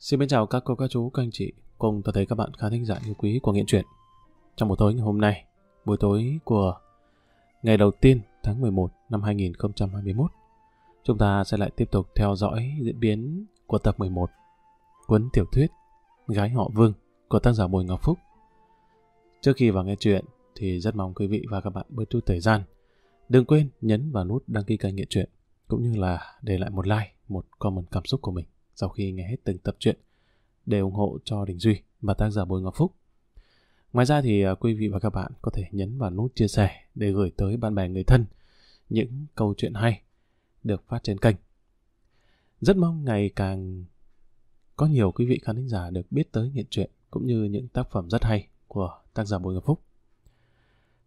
Xin chào các cô, các chú, các anh chị cùng toàn thể các bạn khán thính giả yêu quý của Nghiện Truyện. Trong buổi tối ngày hôm nay, buổi tối của ngày đầu tiên tháng 11 năm 2021, chúng ta sẽ lại tiếp tục theo dõi diễn biến của tập 11 cuốn tiểu thuyết Gái họ Vương của tác giả Bùi Ngọc Phúc. Trước khi vào nghe chuyện thì rất mong quý vị và các bạn bớt chút thời gian. Đừng quên nhấn vào nút đăng ký kênh Nghiện Truyện cũng như là để lại một like, một comment cảm xúc của mình sau khi nghe hết từng tập truyện để ủng hộ cho Đình Duy và tác giả Bùi Ngọc Phúc. Ngoài ra thì à, quý vị và các bạn có thể nhấn vào nút chia sẻ để gửi tới bạn bè người thân những câu chuyện hay được phát trên kênh. Rất mong ngày càng có nhiều quý vị khán thính giả được biết tới hiện truyện cũng như những tác phẩm rất hay của tác giả Bùi Ngọc Phúc.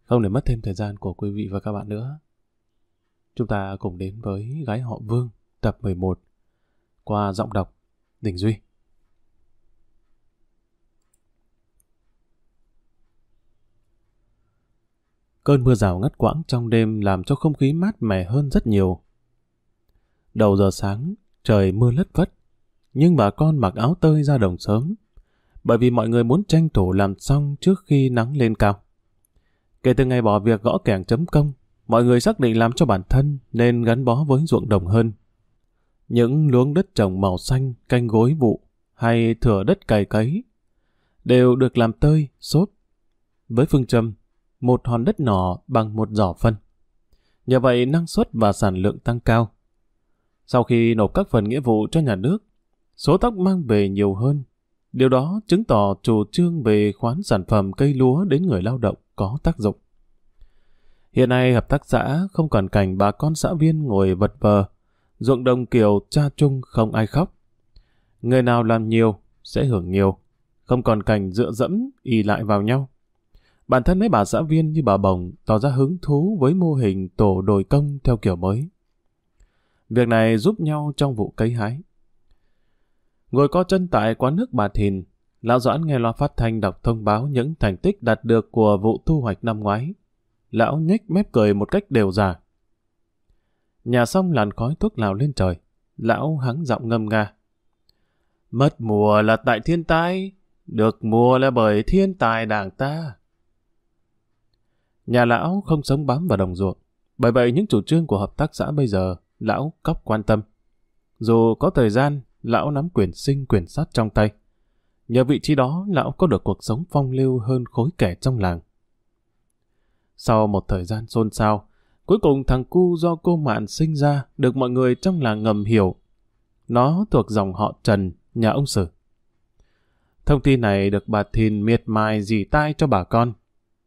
Không để mất thêm thời gian của quý vị và các bạn nữa, chúng ta cùng đến với Gái họ Vương tập 11 qua giọng đọc Đình Duy. Cơn mưa rào ngắt quãng trong đêm làm cho không khí mát mẻ hơn rất nhiều. Đầu giờ sáng, trời mưa lất vất, nhưng bà con mặc áo tơi ra đồng sớm, bởi vì mọi người muốn tranh thủ làm xong trước khi nắng lên cao. Kể từ ngày bỏ việc gõ kẻng chấm công, mọi người xác định làm cho bản thân nên gắn bó với ruộng đồng hơn. Những luống đất trồng màu xanh, canh gối vụ hay thửa đất cày cấy đều được làm tơi, sốt Với phương châm, một hòn đất nhỏ bằng một giỏ phân. Nhờ vậy năng suất và sản lượng tăng cao. Sau khi nộp các phần nghĩa vụ cho nhà nước, số tóc mang về nhiều hơn. Điều đó chứng tỏ chủ trương về khoán sản phẩm cây lúa đến người lao động có tác dụng. Hiện nay hợp tác xã không còn cảnh bà con xã viên ngồi vật vờ, ruộng đồng kiểu cha chung không ai khóc. Người nào làm nhiều sẽ hưởng nhiều, không còn cảnh dựa dẫm y lại vào nhau. Bản thân mấy bà xã viên như bà Bồng tỏ ra hứng thú với mô hình tổ đồi công theo kiểu mới. Việc này giúp nhau trong vụ cấy hái. Ngồi co chân tại quán nước bà Thìn, Lão Doãn nghe loa phát thanh đọc thông báo những thành tích đạt được của vụ thu hoạch năm ngoái. Lão nhếch mép cười một cách đều giả. Nhà xong làn khói thuốc lào lên trời, lão hắng giọng ngâm nga. Mất mùa là tại thiên tai, được mùa là bởi thiên tài đảng ta. Nhà lão không sống bám vào đồng ruộng, bởi vậy những chủ trương của hợp tác xã bây giờ lão cóc quan tâm. Dù có thời gian, lão nắm quyền sinh quyền sát trong tay. Nhờ vị trí đó, lão có được cuộc sống phong lưu hơn khối kẻ trong làng. Sau một thời gian xôn xao, cuối cùng thằng cu do cô Mạn sinh ra được mọi người trong làng ngầm hiểu. Nó thuộc dòng họ Trần, nhà ông Sử. Thông tin này được bà Thìn miệt mài dì tai cho bà con.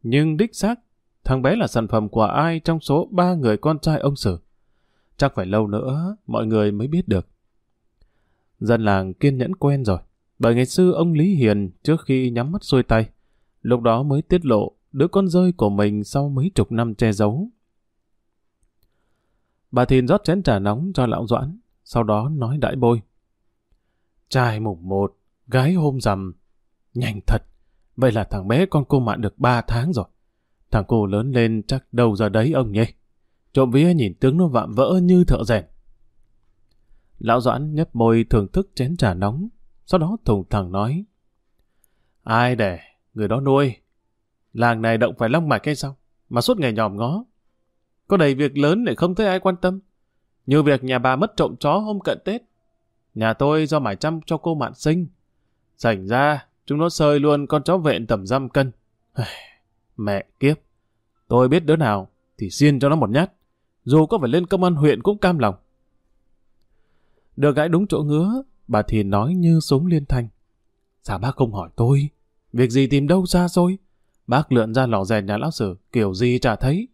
Nhưng đích xác, thằng bé là sản phẩm của ai trong số ba người con trai ông Sử. Chắc phải lâu nữa mọi người mới biết được. Dân làng kiên nhẫn quen rồi. Bởi ngày xưa ông Lý Hiền trước khi nhắm mắt xuôi tay, lúc đó mới tiết lộ đứa con rơi của mình sau mấy chục năm che giấu. Bà Thìn rót chén trà nóng cho lão Doãn, sau đó nói đại bôi. Trai mùng một, gái hôm rằm. Nhanh thật, vậy là thằng bé con cô mạn được ba tháng rồi. Thằng cô lớn lên chắc đâu ra đấy ông nhỉ. Trộm vía nhìn tướng nó vạm vỡ như thợ rèn. Lão Doãn nhấp môi thưởng thức chén trà nóng, sau đó thùng thẳng nói. Ai để, người đó nuôi. Làng này động phải long mạch hay sao? Mà suốt ngày nhòm ngó. Có đầy việc lớn để không thấy ai quan tâm. Như việc nhà bà mất trộm chó hôm cận Tết. Nhà tôi do mải chăm cho cô mạn sinh. Sảnh ra, chúng nó sơi luôn con chó vẹn tầm dăm cân. Mẹ kiếp. Tôi biết đứa nào thì xiên cho nó một nhát. Dù có phải lên công an huyện cũng cam lòng. Được gãi đúng chỗ ngứa, bà thì nói như súng liên thanh. Sao bác không hỏi tôi? Việc gì tìm đâu ra rồi? Bác lượn ra lò rèn nhà lão sử, kiểu gì chả thấy.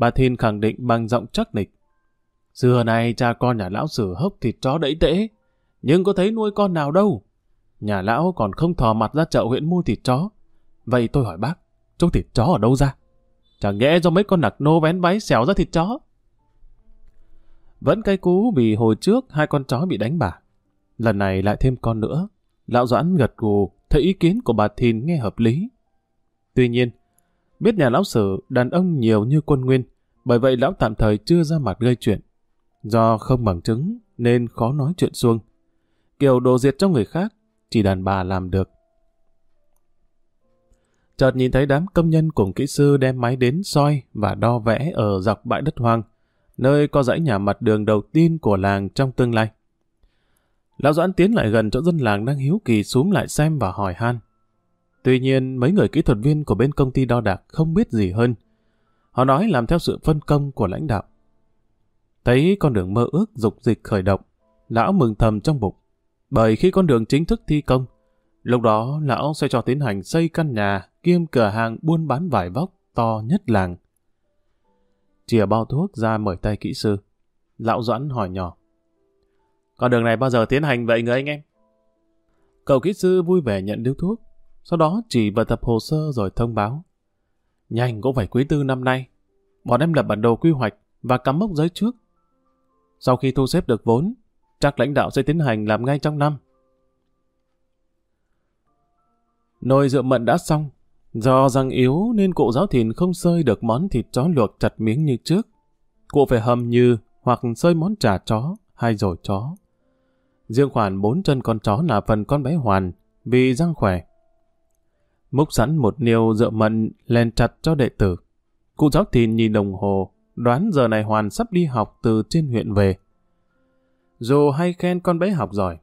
Bà Thiên khẳng định bằng giọng chắc nịch. Xưa nay cha con nhà lão sử hốc thịt chó đẫy tễ, nhưng có thấy nuôi con nào đâu. Nhà lão còn không thò mặt ra chợ huyện mua thịt chó. Vậy tôi hỏi bác, chỗ thịt chó ở đâu ra? Chẳng nhẽ do mấy con nặc nô vén váy xẻo ra thịt chó. Vẫn cay cú vì hồi trước hai con chó bị đánh bà. Lần này lại thêm con nữa. Lão Doãn gật gù, thấy ý kiến của bà Thìn nghe hợp lý. Tuy nhiên, biết nhà lão sử đàn ông nhiều như quân nguyên, bởi vậy lão tạm thời chưa ra mặt gây chuyện. Do không bằng chứng nên khó nói chuyện xuông. kiểu đồ diệt cho người khác, chỉ đàn bà làm được. Chợt nhìn thấy đám công nhân cùng kỹ sư đem máy đến soi và đo vẽ ở dọc bãi đất hoang, nơi có dãy nhà mặt đường đầu tiên của làng trong tương lai. Lão Doãn tiến lại gần chỗ dân làng đang hiếu kỳ xuống lại xem và hỏi han. Tuy nhiên, mấy người kỹ thuật viên của bên công ty đo đạc không biết gì hơn. Họ nói làm theo sự phân công của lãnh đạo. Thấy con đường mơ ước dục dịch khởi động, lão mừng thầm trong bụng. Bởi khi con đường chính thức thi công, lúc đó lão sẽ cho tiến hành xây căn nhà kiêm cửa hàng buôn bán vải vóc to nhất làng. Chìa bao thuốc ra mời tay kỹ sư. Lão Doãn hỏi nhỏ. Con đường này bao giờ tiến hành vậy người anh em? Cậu kỹ sư vui vẻ nhận điếu thuốc, sau đó chỉ vào tập hồ sơ rồi thông báo. Nhanh cũng phải quý tư năm nay. Bọn em lập bản đồ quy hoạch và cắm mốc giới trước. Sau khi thu xếp được vốn, chắc lãnh đạo sẽ tiến hành làm ngay trong năm. Nồi rượu mận đã xong. Do răng yếu nên cụ giáo thìn không sơi được món thịt chó luộc chặt miếng như trước. Cụ phải hầm như hoặc sơi món chả chó hay rồi chó. Riêng khoản bốn chân con chó là phần con bé Hoàn vì răng khỏe. Múc sẵn một niêu rượu mận lên chặt cho đệ tử. Cụ giáo thìn nhìn đồng hồ, đoán giờ này Hoàn sắp đi học từ trên huyện về. Dù hay khen con bé học giỏi,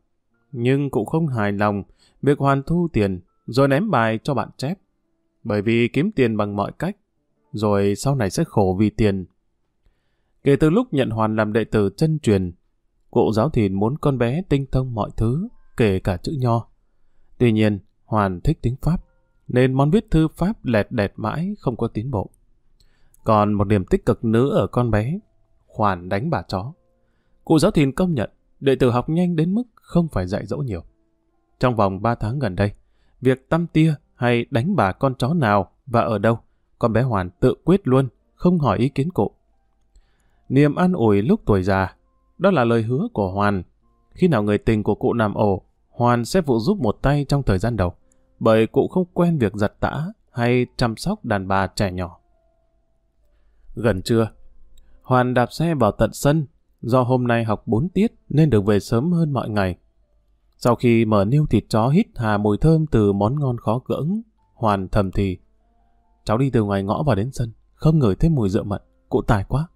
nhưng cụ không hài lòng việc Hoàn thu tiền rồi ném bài cho bạn chép. Bởi vì kiếm tiền bằng mọi cách, rồi sau này sẽ khổ vì tiền. Kể từ lúc nhận Hoàn làm đệ tử chân truyền, cụ giáo thìn muốn con bé tinh thông mọi thứ, kể cả chữ nho. Tuy nhiên, Hoàn thích tiếng Pháp, nên món viết thư Pháp lẹt đẹt mãi không có tiến bộ. Còn một điểm tích cực nữa ở con bé, Hoàn đánh bà chó. Cụ giáo thìn công nhận, đệ tử học nhanh đến mức không phải dạy dỗ nhiều. Trong vòng 3 tháng gần đây, việc tăm tia hay đánh bà con chó nào và ở đâu, con bé Hoàn tự quyết luôn, không hỏi ý kiến cụ. Niềm an ủi lúc tuổi già, đó là lời hứa của Hoàn. Khi nào người tình của cụ nằm ổ, Hoàn sẽ phụ giúp một tay trong thời gian đầu, bởi cụ không quen việc giặt tã hay chăm sóc đàn bà trẻ nhỏ. Gần trưa, Hoàn đạp xe vào tận sân, do hôm nay học 4 tiết nên được về sớm hơn mọi ngày. Sau khi mở niêu thịt chó hít hà mùi thơm từ món ngon khó cưỡng, Hoàn thầm thì. Cháu đi từ ngoài ngõ vào đến sân, không ngửi thấy mùi rượu mận, cụ tài quá.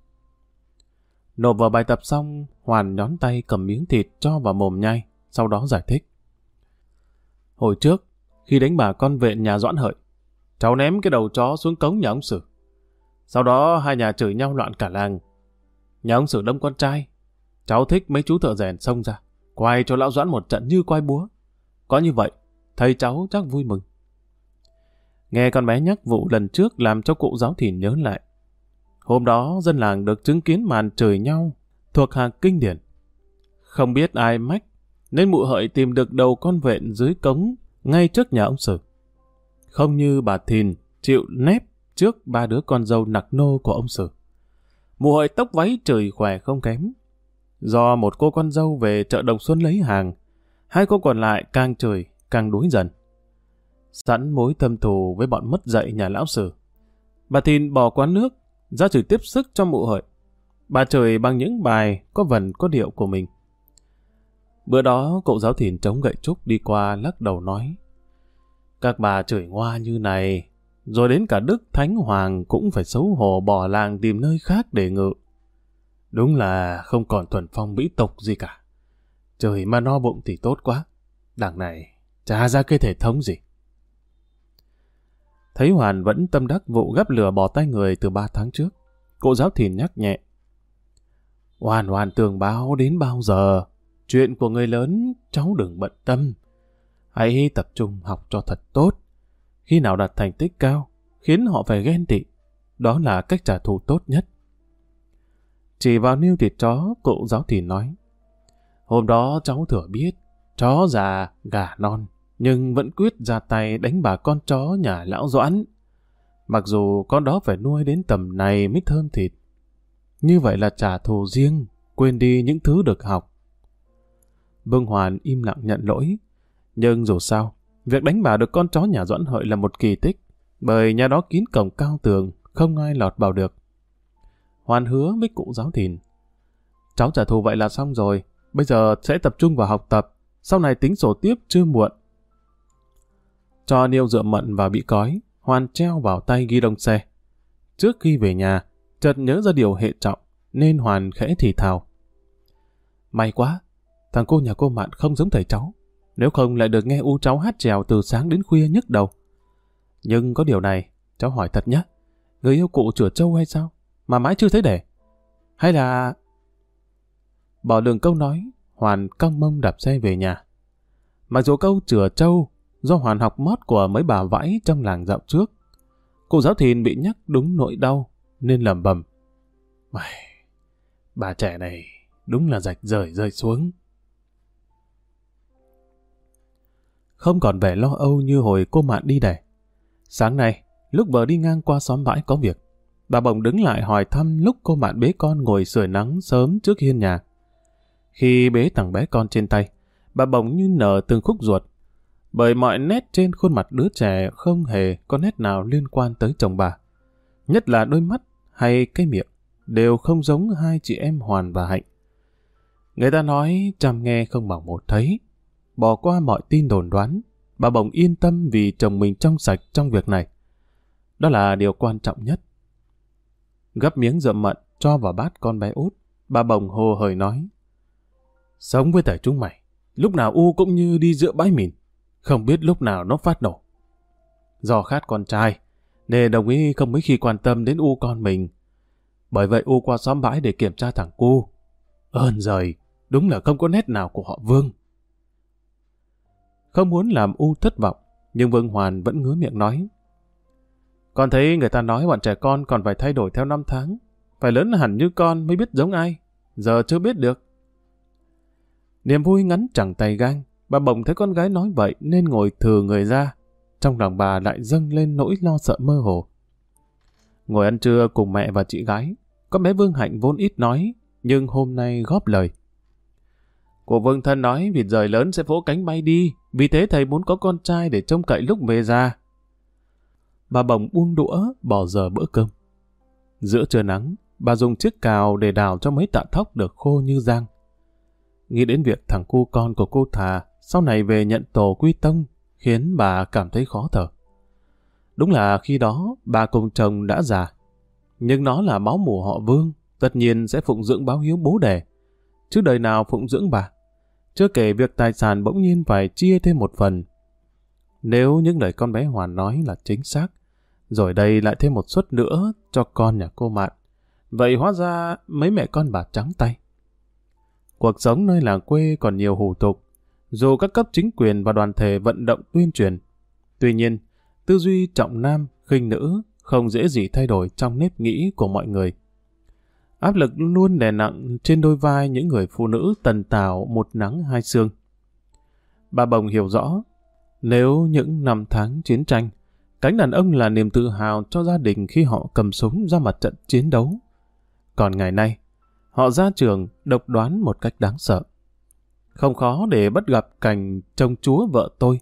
Nộp vào bài tập xong, Hoàn nhón tay cầm miếng thịt cho vào mồm nhai, sau đó giải thích. Hồi trước, khi đánh bà con vệ nhà Doãn Hợi, cháu ném cái đầu chó xuống cống nhà ông Sử. Sau đó hai nhà chửi nhau loạn cả làng. Nhà ông Sử đâm con trai. Cháu thích mấy chú thợ rèn xông ra. Quay cho lão Doãn một trận như quay búa. Có như vậy, thầy cháu chắc vui mừng. Nghe con bé nhắc vụ lần trước làm cho cụ giáo thìn nhớ lại. Hôm đó dân làng được chứng kiến màn chửi nhau thuộc hàng kinh điển. Không biết ai mách, nên mụ hợi tìm được đầu con vện dưới cống ngay trước nhà ông Sử. Không như bà Thìn chịu nép trước ba đứa con dâu nặc nô của ông Sử. Mụ hội tóc váy trời khỏe không kém, Do một cô con dâu về chợ Đồng Xuân lấy hàng, hai cô còn lại càng trời, càng đuối dần. Sẵn mối thâm thù với bọn mất dạy nhà lão sử. Bà Thìn bỏ quán nước, ra chửi tiếp sức cho mụ hợi. Bà trời bằng những bài có vần có điệu của mình. Bữa đó cậu giáo thìn chống gậy trúc đi qua lắc đầu nói Các bà chửi ngoa như này, rồi đến cả Đức Thánh Hoàng cũng phải xấu hổ bỏ làng tìm nơi khác để ngự. Đúng là không còn thuần phong mỹ tục gì cả. Trời mà no bụng thì tốt quá. Đằng này, chả ra cái thể thống gì. Thấy Hoàn vẫn tâm đắc vụ gấp lửa bỏ tay người từ ba tháng trước. Cô giáo thìn nhắc nhẹ. Hoàn hoàn tường báo đến bao giờ? Chuyện của người lớn, cháu đừng bận tâm. Hãy tập trung học cho thật tốt. Khi nào đạt thành tích cao, khiến họ phải ghen tị. Đó là cách trả thù tốt nhất. Chỉ vào niêu thịt chó, cụ giáo thì nói. Hôm đó cháu thừa biết, chó già, gà non, nhưng vẫn quyết ra tay đánh bà con chó nhà lão doãn. Mặc dù con đó phải nuôi đến tầm này mới thơm thịt. Như vậy là trả thù riêng, quên đi những thứ được học. Vương Hoàn im lặng nhận lỗi. Nhưng dù sao, việc đánh bà được con chó nhà doãn hợi là một kỳ tích, bởi nhà đó kín cổng cao tường, không ai lọt vào được. Hoàn hứa với cụ giáo thìn. Cháu trả thù vậy là xong rồi, bây giờ sẽ tập trung vào học tập, sau này tính sổ tiếp chưa muộn. Cho niêu dựa mận vào bị cói, hoàn treo vào tay ghi đông xe. Trước khi về nhà, chợt nhớ ra điều hệ trọng, nên Hoàn khẽ thì thào. May quá, thằng cô nhà cô Mạn không giống thầy cháu. Nếu không lại được nghe u cháu hát trèo từ sáng đến khuya nhức đầu. Nhưng có điều này, cháu hỏi thật nhé. Người yêu cụ chửa trâu hay sao? Mà mãi chưa thấy để Hay là... Bỏ đường câu nói, Hoàn cong mông đạp xe về nhà. Mặc dù câu chửa trâu do Hoàn học mót của mấy bà vãi trong làng dạo trước. Cô giáo thìn bị nhắc đúng nỗi đau, nên lầm bầm. Mày, bà trẻ này đúng là rạch rời rơi xuống. Không còn vẻ lo âu như hồi cô Mạn đi đẻ. Sáng nay, lúc vợ đi ngang qua xóm bãi có việc, bà bỗng đứng lại hỏi thăm lúc cô Mạn bế con ngồi sưởi nắng sớm trước hiên nhà. Khi bế thằng bé con trên tay, bà bỗng như nở từng khúc ruột, bởi mọi nét trên khuôn mặt đứa trẻ không hề có nét nào liên quan tới chồng bà. Nhất là đôi mắt hay cái miệng đều không giống hai chị em Hoàn và Hạnh. Người ta nói chăm nghe không bằng một thấy. Bỏ qua mọi tin đồn đoán, bà bỗng yên tâm vì chồng mình trong sạch trong việc này. Đó là điều quan trọng nhất. Gấp miếng dậm mận cho vào bát con bé út, bà bồng hồ hời nói. Sống với thầy chúng mày, lúc nào U cũng như đi giữa bãi mìn, không biết lúc nào nó phát nổ. Do khát con trai, nên đồng ý không mấy khi quan tâm đến U con mình. Bởi vậy U qua xóm bãi để kiểm tra thằng cu. Ơn giời, đúng là không có nét nào của họ Vương. Không muốn làm U thất vọng, nhưng Vương Hoàn vẫn ngứa miệng nói. Con thấy người ta nói bọn trẻ con còn phải thay đổi theo năm tháng. Phải lớn hẳn như con mới biết giống ai. Giờ chưa biết được. Niềm vui ngắn chẳng tay gang. Bà bỗng thấy con gái nói vậy nên ngồi thừa người ra. Trong lòng bà lại dâng lên nỗi lo sợ mơ hồ. Ngồi ăn trưa cùng mẹ và chị gái. Con bé Vương Hạnh vốn ít nói, nhưng hôm nay góp lời. Cụ Vương Thân nói vịt rời lớn sẽ vỗ cánh bay đi, vì thế thầy muốn có con trai để trông cậy lúc về già. Bà bồng buông đũa, bỏ giờ bữa cơm. Giữa trưa nắng, bà dùng chiếc cào để đào cho mấy tạ thóc được khô như giang. Nghĩ đến việc thằng cu con của cô thà sau này về nhận tổ quy tông khiến bà cảm thấy khó thở. Đúng là khi đó bà cùng chồng đã già. Nhưng nó là máu mủ họ vương, tất nhiên sẽ phụng dưỡng báo hiếu bố đẻ. Chứ đời nào phụng dưỡng bà. Chưa kể việc tài sản bỗng nhiên phải chia thêm một phần. Nếu những lời con bé Hoàn nói là chính xác, rồi đây lại thêm một suất nữa cho con nhà cô Mạn. Vậy hóa ra mấy mẹ con bà trắng tay. Cuộc sống nơi làng quê còn nhiều hủ tục, dù các cấp chính quyền và đoàn thể vận động tuyên truyền. Tuy nhiên, tư duy trọng nam, khinh nữ không dễ gì thay đổi trong nếp nghĩ của mọi người. Áp lực luôn đè nặng trên đôi vai những người phụ nữ tần tảo một nắng hai sương. Bà Bồng hiểu rõ, nếu những năm tháng chiến tranh, cánh đàn ông là niềm tự hào cho gia đình khi họ cầm súng ra mặt trận chiến đấu. Còn ngày nay, họ ra trường độc đoán một cách đáng sợ. Không khó để bắt gặp cảnh chồng chúa vợ tôi,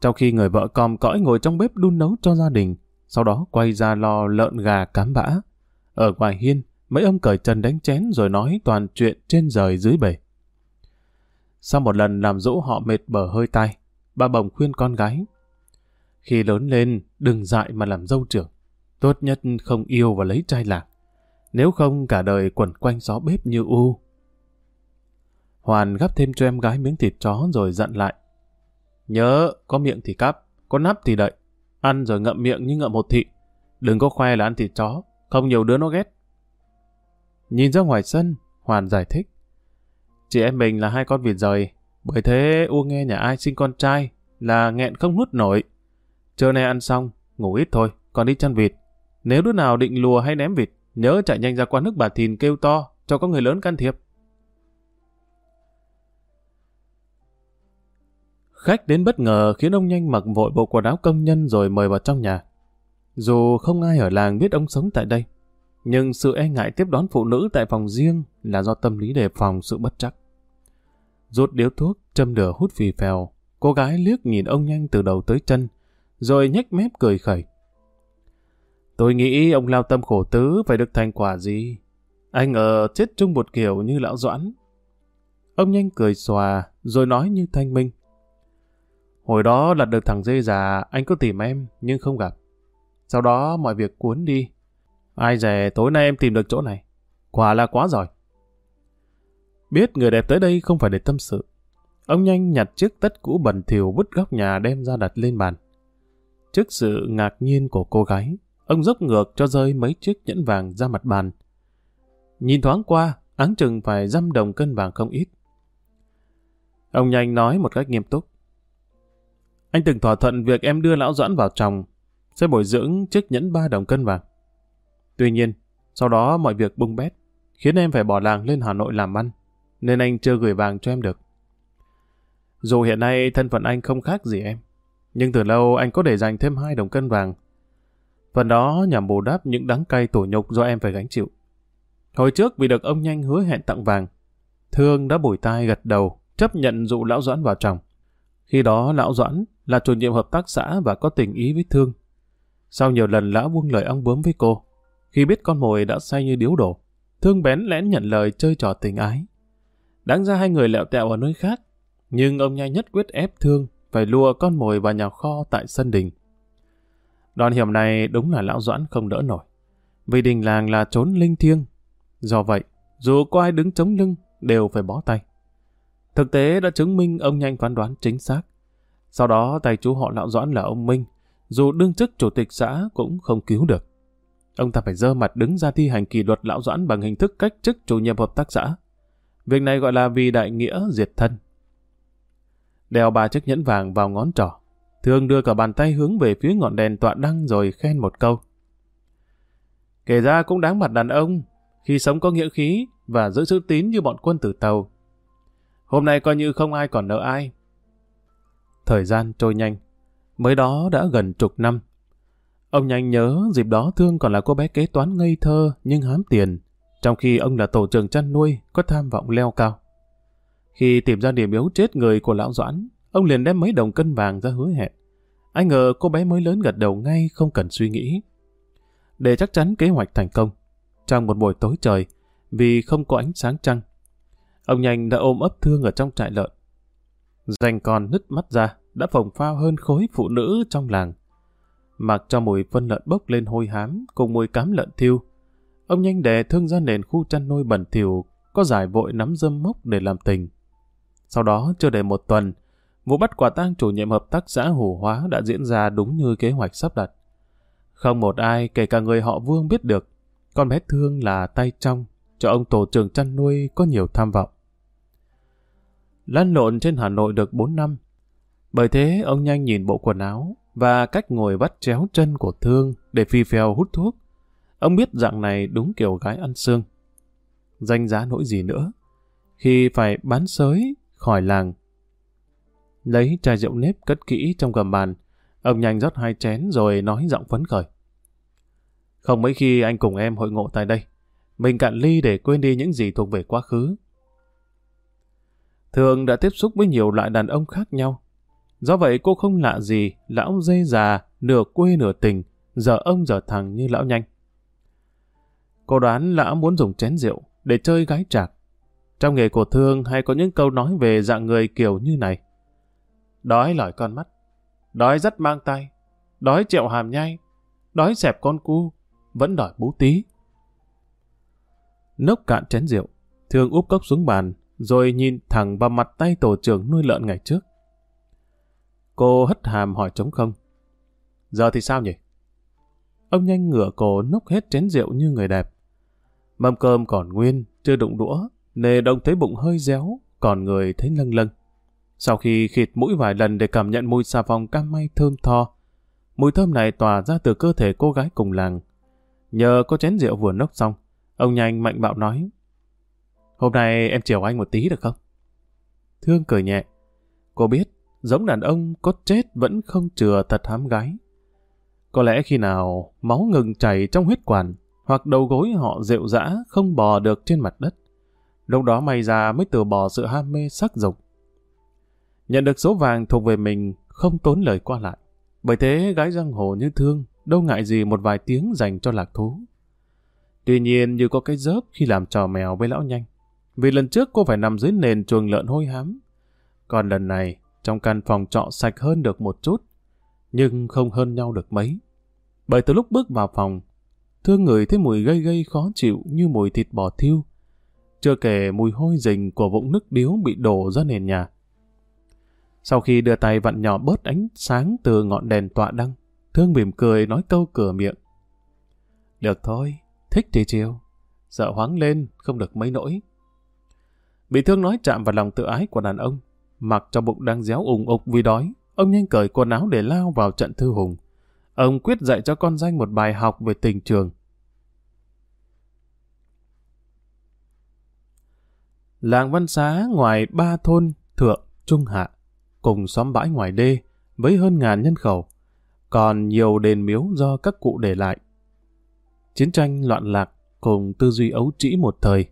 trong khi người vợ còm cõi ngồi trong bếp đun nấu cho gia đình, sau đó quay ra lo lợn gà cám bã. Ở ngoài hiên, mấy ông cởi chân đánh chén rồi nói toàn chuyện trên rời dưới bể. Sau một lần làm dỗ họ mệt bờ hơi tai, bà bồng khuyên con gái. Khi lớn lên, đừng dại mà làm dâu trưởng. Tốt nhất không yêu và lấy trai lạc. Nếu không cả đời quẩn quanh gió bếp như u. Hoàn gắp thêm cho em gái miếng thịt chó rồi dặn lại. Nhớ, có miệng thì cắp, có nắp thì đậy. Ăn rồi ngậm miệng như ngậm một thị. Đừng có khoe là ăn thịt chó, không nhiều đứa nó ghét. Nhìn ra ngoài sân, Hoàn giải thích. Chị em mình là hai con vịt rời, bởi thế U nghe nhà ai sinh con trai là nghẹn không nuốt nổi. Trưa nay ăn xong, ngủ ít thôi, còn đi chăn vịt. Nếu đứa nào định lùa hay ném vịt, nhớ chạy nhanh ra quán nước bà Thìn kêu to, cho có người lớn can thiệp. Khách đến bất ngờ khiến ông nhanh mặc vội bộ quần áo công nhân rồi mời vào trong nhà. Dù không ai ở làng biết ông sống tại đây, nhưng sự e ngại tiếp đón phụ nữ tại phòng riêng là do tâm lý đề phòng sự bất chắc. Rút điếu thuốc, châm lửa hút phì phèo, cô gái liếc nhìn ông nhanh từ đầu tới chân, rồi nhếch mép cười khẩy. Tôi nghĩ ông lao tâm khổ tứ phải được thành quả gì. Anh ở chết chung một kiểu như lão doãn. Ông nhanh cười xòa, rồi nói như thanh minh. Hồi đó là được thằng dê già, anh có tìm em, nhưng không gặp. Sau đó mọi việc cuốn đi. Ai dè tối nay em tìm được chỗ này. Quả là quá giỏi. Biết người đẹp tới đây không phải để tâm sự. Ông nhanh nhặt chiếc tất cũ bẩn thỉu vứt góc nhà đem ra đặt lên bàn. Trước sự ngạc nhiên của cô gái, ông dốc ngược cho rơi mấy chiếc nhẫn vàng ra mặt bàn. Nhìn thoáng qua, áng chừng phải dăm đồng cân vàng không ít. Ông nhanh nói một cách nghiêm túc. Anh từng thỏa thuận việc em đưa lão Doãn vào chồng, sẽ bồi dưỡng chiếc nhẫn ba đồng cân vàng. Tuy nhiên, sau đó mọi việc bung bét, khiến em phải bỏ làng lên Hà Nội làm ăn, nên anh chưa gửi vàng cho em được. Dù hiện nay thân phận anh không khác gì em, nhưng từ lâu anh có để dành thêm hai đồng cân vàng. Phần đó nhằm bù đắp những đắng cay tủi nhục do em phải gánh chịu. Hồi trước vì được ông nhanh hứa hẹn tặng vàng, Thương đã bùi tai gật đầu, chấp nhận dụ lão Doãn vào chồng. Khi đó lão Doãn là chủ nhiệm hợp tác xã và có tình ý với Thương. Sau nhiều lần lão buông lời ông bướm với cô, khi biết con mồi đã say như điếu đổ, Thương bén lén nhận lời chơi trò tình ái. Đáng ra hai người lẹo tẹo ở nơi khác, nhưng ông nhanh nhất quyết ép Thương phải lùa con mồi vào nhà kho tại sân đình. Đoàn hiểm này đúng là lão Doãn không đỡ nổi. Vì đình làng là trốn linh thiêng. Do vậy, dù có ai đứng chống lưng, đều phải bó tay. Thực tế đã chứng minh ông nhanh phán đoán chính xác. Sau đó tài chú họ lão Doãn là ông Minh, dù đương chức chủ tịch xã cũng không cứu được. Ông ta phải dơ mặt đứng ra thi hành kỷ luật lão Doãn bằng hình thức cách chức chủ nhiệm hợp tác xã. Việc này gọi là vì đại nghĩa diệt thân. Đeo ba chiếc nhẫn vàng vào ngón trỏ. Thương đưa cả bàn tay hướng về phía ngọn đèn tọa đăng rồi khen một câu. Kể ra cũng đáng mặt đàn ông, khi sống có nghĩa khí và giữ chữ tín như bọn quân tử tàu. Hôm nay coi như không ai còn nợ ai. Thời gian trôi nhanh, mới đó đã gần chục năm. Ông nhanh nhớ dịp đó Thương còn là cô bé kế toán ngây thơ nhưng hám tiền, trong khi ông là tổ trưởng chăn nuôi có tham vọng leo cao. Khi tìm ra điểm yếu chết người của lão Doãn, ông liền đem mấy đồng cân vàng ra hứa hẹn. ai ngờ cô bé mới lớn gật đầu ngay không cần suy nghĩ. Để chắc chắn kế hoạch thành công, trong một buổi tối trời, vì không có ánh sáng trăng, ông nhanh đã ôm ấp thương ở trong trại lợn. Dành còn nứt mắt ra, đã phồng phao hơn khối phụ nữ trong làng. Mặc cho mùi phân lợn bốc lên hôi hám cùng mùi cám lợn thiêu. Ông nhanh đè thương ra nền khu chăn nuôi bẩn thỉu có giải vội nắm dâm mốc để làm tình. Sau đó, chưa đầy một tuần, vụ bắt quả tang chủ nhiệm hợp tác xã Hủ Hóa đã diễn ra đúng như kế hoạch sắp đặt. Không một ai, kể cả người họ Vương biết được, con bé Thương là tay trong, cho ông tổ trưởng chăn nuôi có nhiều tham vọng. Lăn lộn trên Hà Nội được 4 năm. Bởi thế, ông nhanh nhìn bộ quần áo và cách ngồi bắt chéo chân của Thương để phi phèo hút thuốc. Ông biết dạng này đúng kiểu gái ăn xương. Danh giá nỗi gì nữa. Khi phải bán sới khỏi làng. Lấy chai rượu nếp cất kỹ trong gầm bàn, ông nhanh rót hai chén rồi nói giọng phấn khởi. Không mấy khi anh cùng em hội ngộ tại đây, mình cạn ly để quên đi những gì thuộc về quá khứ. Thường đã tiếp xúc với nhiều loại đàn ông khác nhau. Do vậy cô không lạ gì lão dây già, nửa quê nửa tình, giờ ông giờ thằng như lão nhanh. Cô đoán lão muốn dùng chén rượu để chơi gái trạc. Trong nghề của thương hay có những câu nói về dạng người kiểu như này. Đói lỏi con mắt, đói rất mang tay, đói triệu hàm nhai, đói xẹp con cu, vẫn đòi bú tí. Nốc cạn chén rượu, thương úp cốc xuống bàn, rồi nhìn thẳng vào mặt tay tổ trưởng nuôi lợn ngày trước. Cô hất hàm hỏi trống không. Giờ thì sao nhỉ? Ông nhanh ngửa cổ nốc hết chén rượu như người đẹp. Mâm cơm còn nguyên, chưa đụng đũa, Nề đông thấy bụng hơi réo, còn người thấy lâng lâng. Sau khi khịt mũi vài lần để cảm nhận mùi xà phòng cam may thơm tho, mùi thơm này tỏa ra từ cơ thể cô gái cùng làng. Nhờ có chén rượu vừa nốc xong, ông nhanh mạnh bạo nói, Hôm nay em chiều anh một tí được không? Thương cười nhẹ. Cô biết, giống đàn ông có chết vẫn không chừa thật hám gái. Có lẽ khi nào máu ngừng chảy trong huyết quản, hoặc đầu gối họ rượu dã không bò được trên mặt đất, Lúc đó may ra mới từ bỏ sự ham mê sắc dục. Nhận được số vàng thuộc về mình không tốn lời qua lại. Bởi thế gái giang hồ như thương, đâu ngại gì một vài tiếng dành cho lạc thú. Tuy nhiên như có cái dớp khi làm trò mèo với lão nhanh. Vì lần trước cô phải nằm dưới nền chuồng lợn hôi hám. Còn lần này, trong căn phòng trọ sạch hơn được một chút, nhưng không hơn nhau được mấy. Bởi từ lúc bước vào phòng, thương người thấy mùi gây gây khó chịu như mùi thịt bò thiêu. Chưa kể mùi hôi rình của vũng nước điếu bị đổ ra nền nhà. Sau khi đưa tay vặn nhỏ bớt ánh sáng từ ngọn đèn tọa đăng, thương mỉm cười nói câu cửa miệng. Được thôi, thích thì chiều. Sợ hoáng lên, không được mấy nỗi. Bị thương nói chạm vào lòng tự ái của đàn ông, mặc cho bụng đang réo ủng ục vì đói, ông nhanh cởi quần áo để lao vào trận thư hùng. Ông quyết dạy cho con danh một bài học về tình trường. Làng Văn Xá ngoài ba thôn Thượng, Trung Hạ, cùng xóm bãi ngoài đê với hơn ngàn nhân khẩu, còn nhiều đền miếu do các cụ để lại. Chiến tranh loạn lạc cùng tư duy ấu trĩ một thời.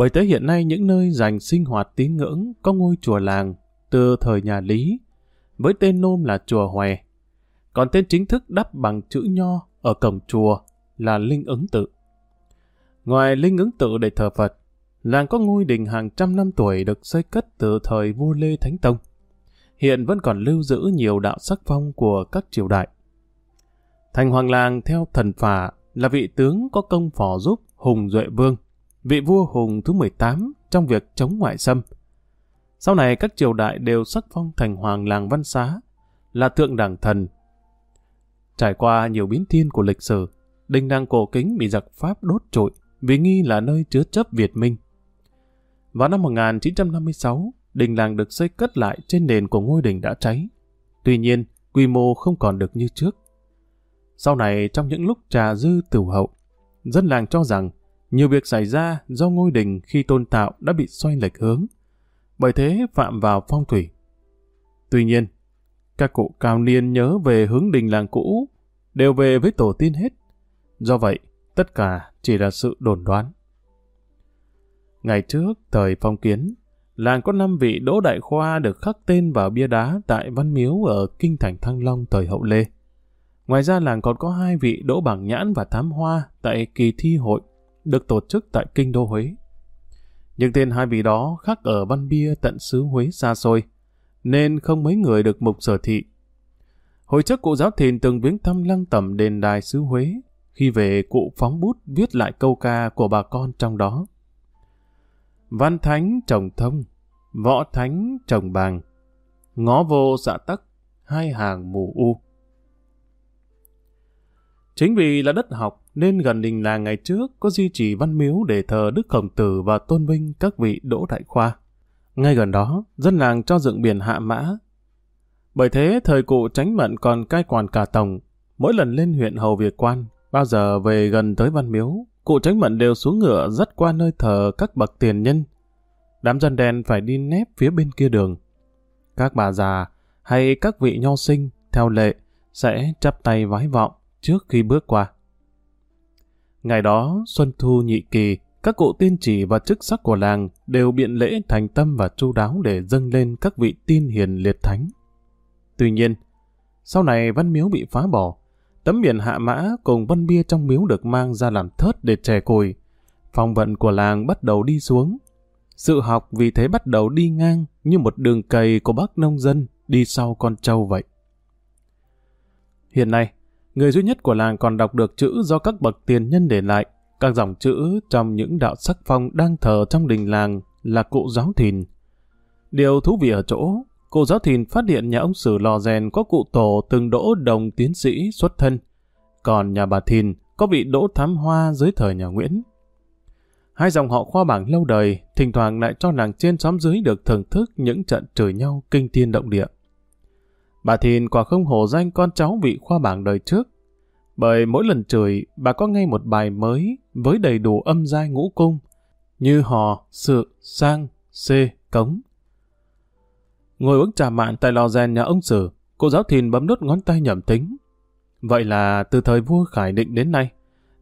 Bởi tới hiện nay những nơi dành sinh hoạt tín ngưỡng có ngôi chùa làng từ thời nhà Lý, với tên nôm là chùa Hòe. Còn tên chính thức đắp bằng chữ nho ở cổng chùa là Linh ứng tự. Ngoài Linh ứng tự để thờ Phật, làng có ngôi đình hàng trăm năm tuổi được xây cất từ thời vua Lê Thánh Tông. Hiện vẫn còn lưu giữ nhiều đạo sắc phong của các triều đại. Thành hoàng làng theo thần phả là vị tướng có công phò giúp Hùng Duệ Vương, vị vua Hùng thứ 18 trong việc chống ngoại xâm. Sau này các triều đại đều sắc phong thành hoàng làng Văn Xá, là thượng đẳng thần. Trải qua nhiều biến thiên của lịch sử, đình làng cổ kính bị giặc Pháp đốt trội vì nghi là nơi chứa chấp Việt Minh. Vào năm 1956, đình làng được xây cất lại trên nền của ngôi đình đã cháy. Tuy nhiên, quy mô không còn được như trước. Sau này trong những lúc trà dư tửu hậu, dân làng cho rằng nhiều việc xảy ra do ngôi đình khi tôn tạo đã bị xoay lệch hướng, bởi thế phạm vào phong thủy. Tuy nhiên, các cụ cao niên nhớ về hướng đình làng cũ, đều về với tổ tiên hết. Do vậy, tất cả chỉ là sự đồn đoán. Ngày trước, thời phong kiến, làng có năm vị Đỗ Đại Khoa được khắc tên vào bia đá tại Văn Miếu ở Kinh Thành Thăng Long thời hậu Lê. Ngoài ra làng còn có hai vị đỗ bảng nhãn và thám hoa tại kỳ thi hội được tổ chức tại Kinh Đô Huế. Nhưng tên hai vị đó khác ở văn bia tận xứ Huế xa xôi, nên không mấy người được mục sở thị. Hồi trước cụ giáo thìn từng viếng thăm lăng tẩm đền đài xứ Huế, khi về cụ phóng bút viết lại câu ca của bà con trong đó. Văn thánh trồng thông, võ thánh trồng bàng, ngó vô dạ tắc, hai hàng mù u. Chính vì là đất học nên gần đình làng ngày trước có duy trì văn miếu để thờ Đức Khổng Tử và tôn vinh các vị Đỗ Đại Khoa. Ngay gần đó, dân làng cho dựng biển hạ mã. Bởi thế, thời cụ tránh mận còn cai quản cả tổng. Mỗi lần lên huyện Hầu Việt Quan, bao giờ về gần tới văn miếu, cụ tránh mận đều xuống ngựa dắt qua nơi thờ các bậc tiền nhân. Đám dân đen phải đi nép phía bên kia đường. Các bà già hay các vị nho sinh, theo lệ, sẽ chắp tay vái vọng trước khi bước qua. Ngày đó, Xuân Thu nhị kỳ, các cụ tiên chỉ và chức sắc của làng đều biện lễ thành tâm và chu đáo để dâng lên các vị tiên hiền liệt thánh. Tuy nhiên, sau này văn miếu bị phá bỏ, tấm biển hạ mã cùng văn bia trong miếu được mang ra làm thớt để chè cùi. Phong vận của làng bắt đầu đi xuống. Sự học vì thế bắt đầu đi ngang như một đường cầy của bác nông dân đi sau con trâu vậy. Hiện nay, người duy nhất của làng còn đọc được chữ do các bậc tiền nhân để lại. Các dòng chữ trong những đạo sắc phong đang thờ trong đình làng là cụ giáo thìn. Điều thú vị ở chỗ, cụ giáo thìn phát hiện nhà ông Sử lò rèn có cụ tổ từng đỗ đồng tiến sĩ xuất thân, còn nhà bà Thìn có vị đỗ thám hoa dưới thời nhà Nguyễn. Hai dòng họ khoa bảng lâu đời, thỉnh thoảng lại cho làng trên xóm dưới được thưởng thức những trận chửi nhau kinh thiên động địa. Bà Thìn quả không hổ danh con cháu vị khoa bảng đời trước. Bởi mỗi lần chửi, bà có ngay một bài mới với đầy đủ âm giai ngũ cung, như hò, sự, sang, xê, cống. Ngồi uống trà mạn tại lò rèn nhà ông Sử, cô giáo Thìn bấm nút ngón tay nhẩm tính. Vậy là từ thời vua Khải Định đến nay,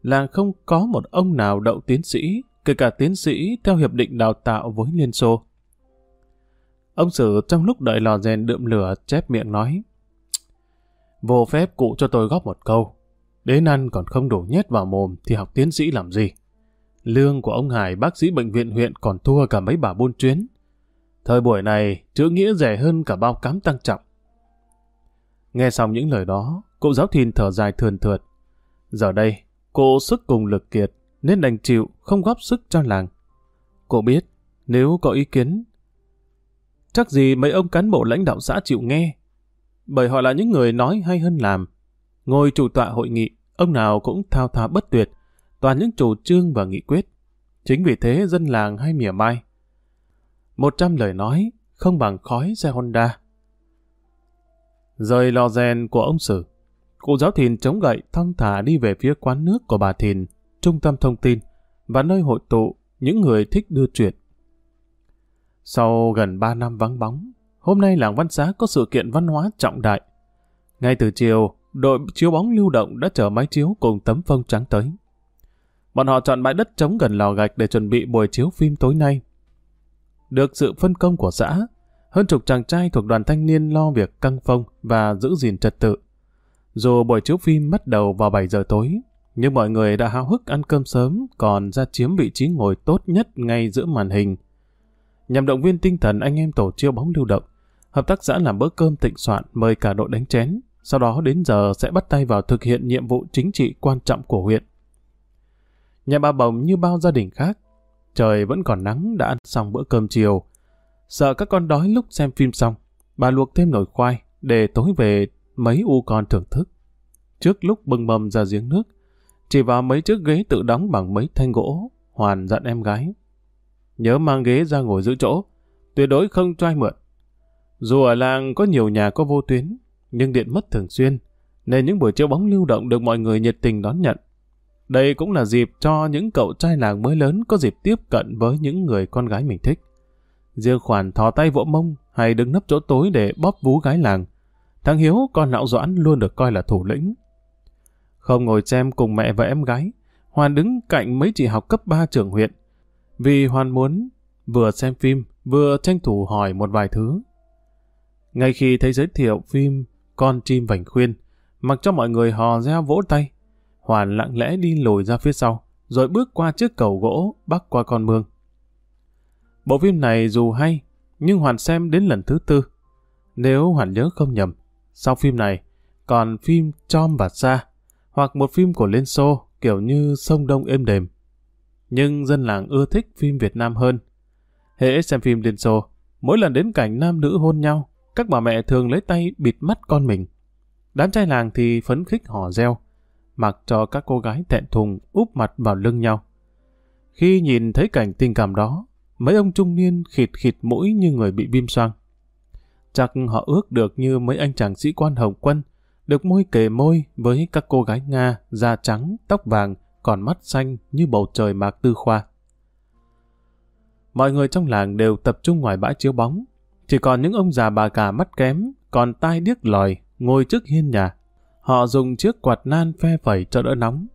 làng không có một ông nào đậu tiến sĩ, kể cả tiến sĩ theo hiệp định đào tạo với Liên Xô. Ông Sử trong lúc đợi lò rèn đượm lửa chép miệng nói Vô phép cụ cho tôi góp một câu Đến ăn còn không đủ nhét vào mồm thì học tiến sĩ làm gì Lương của ông Hải bác sĩ bệnh viện huyện còn thua cả mấy bà buôn chuyến Thời buổi này, chữ nghĩa rẻ hơn cả bao cám tăng trọng. Nghe xong những lời đó, cụ giáo thìn thở dài thườn thượt. Giờ đây, cô sức cùng lực kiệt, nên đành chịu, không góp sức cho làng. Cô biết, nếu có ý kiến, chắc gì mấy ông cán bộ lãnh đạo xã chịu nghe. Bởi họ là những người nói hay hơn làm. Ngồi chủ tọa hội nghị, ông nào cũng thao thao bất tuyệt, toàn những chủ trương và nghị quyết. Chính vì thế dân làng hay mỉa mai. Một trăm lời nói không bằng khói xe Honda. Rời lò rèn của ông Sử, cụ giáo thìn chống gậy thong thả đi về phía quán nước của bà Thìn, trung tâm thông tin và nơi hội tụ những người thích đưa chuyện. Sau gần 3 năm vắng bóng, hôm nay làng Văn Xá có sự kiện văn hóa trọng đại. Ngay từ chiều, đội chiếu bóng lưu động đã chở máy chiếu cùng tấm phông trắng tới. Bọn họ chọn bãi đất trống gần lò gạch để chuẩn bị buổi chiếu phim tối nay. Được sự phân công của xã, hơn chục chàng trai thuộc đoàn thanh niên lo việc căng phông và giữ gìn trật tự. Dù buổi chiếu phim bắt đầu vào 7 giờ tối, nhưng mọi người đã háo hức ăn cơm sớm còn ra chiếm vị trí ngồi tốt nhất ngay giữa màn hình. Nhằm động viên tinh thần anh em tổ chiêu bóng lưu động, hợp tác xã làm bữa cơm tịnh soạn mời cả đội đánh chén, sau đó đến giờ sẽ bắt tay vào thực hiện nhiệm vụ chính trị quan trọng của huyện. Nhà bà Bồng như bao gia đình khác, trời vẫn còn nắng đã ăn xong bữa cơm chiều. Sợ các con đói lúc xem phim xong, bà luộc thêm nồi khoai để tối về mấy u con thưởng thức. Trước lúc bưng mầm ra giếng nước, chỉ vào mấy chiếc ghế tự đóng bằng mấy thanh gỗ, Hoàn dặn em gái. Nhớ mang ghế ra ngồi giữ chỗ, tuyệt đối không cho ai mượn. Dù ở làng có nhiều nhà có vô tuyến, nhưng điện mất thường xuyên, nên những buổi chiếu bóng lưu động được mọi người nhiệt tình đón nhận. Đây cũng là dịp cho những cậu trai làng mới lớn có dịp tiếp cận với những người con gái mình thích. Riêng khoản thò tay vỗ mông hay đứng nấp chỗ tối để bóp vú gái làng. Thằng Hiếu, con lão Doãn luôn được coi là thủ lĩnh. Không ngồi xem cùng mẹ và em gái, Hoàn đứng cạnh mấy chị học cấp 3 trường huyện. Vì Hoàn muốn vừa xem phim, vừa tranh thủ hỏi một vài thứ. Ngay khi thấy giới thiệu phim Con chim vành khuyên, mặc cho mọi người hò reo vỗ tay, Hoàn lặng lẽ đi lùi ra phía sau, rồi bước qua chiếc cầu gỗ bắc qua con mương. Bộ phim này dù hay, nhưng Hoàn xem đến lần thứ tư. Nếu Hoàn nhớ không nhầm, sau phim này, còn phim Chom và Sa, hoặc một phim của Liên Xô kiểu như Sông Đông êm đềm. Nhưng dân làng ưa thích phim Việt Nam hơn. Hễ xem phim Liên Xô, mỗi lần đến cảnh nam nữ hôn nhau, các bà mẹ thường lấy tay bịt mắt con mình. Đám trai làng thì phấn khích hò reo, mặc cho các cô gái thẹn thùng úp mặt vào lưng nhau. Khi nhìn thấy cảnh tình cảm đó, mấy ông trung niên khịt khịt mũi như người bị viêm xoang. Chắc họ ước được như mấy anh chàng sĩ quan Hồng Quân, được môi kề môi với các cô gái Nga, da trắng, tóc vàng, còn mắt xanh như bầu trời mạc tư khoa. Mọi người trong làng đều tập trung ngoài bãi chiếu bóng, chỉ còn những ông già bà cả mắt kém, còn tai điếc lòi, ngồi trước hiên nhà. Họ dùng chiếc quạt nan phe phẩy cho đỡ nóng.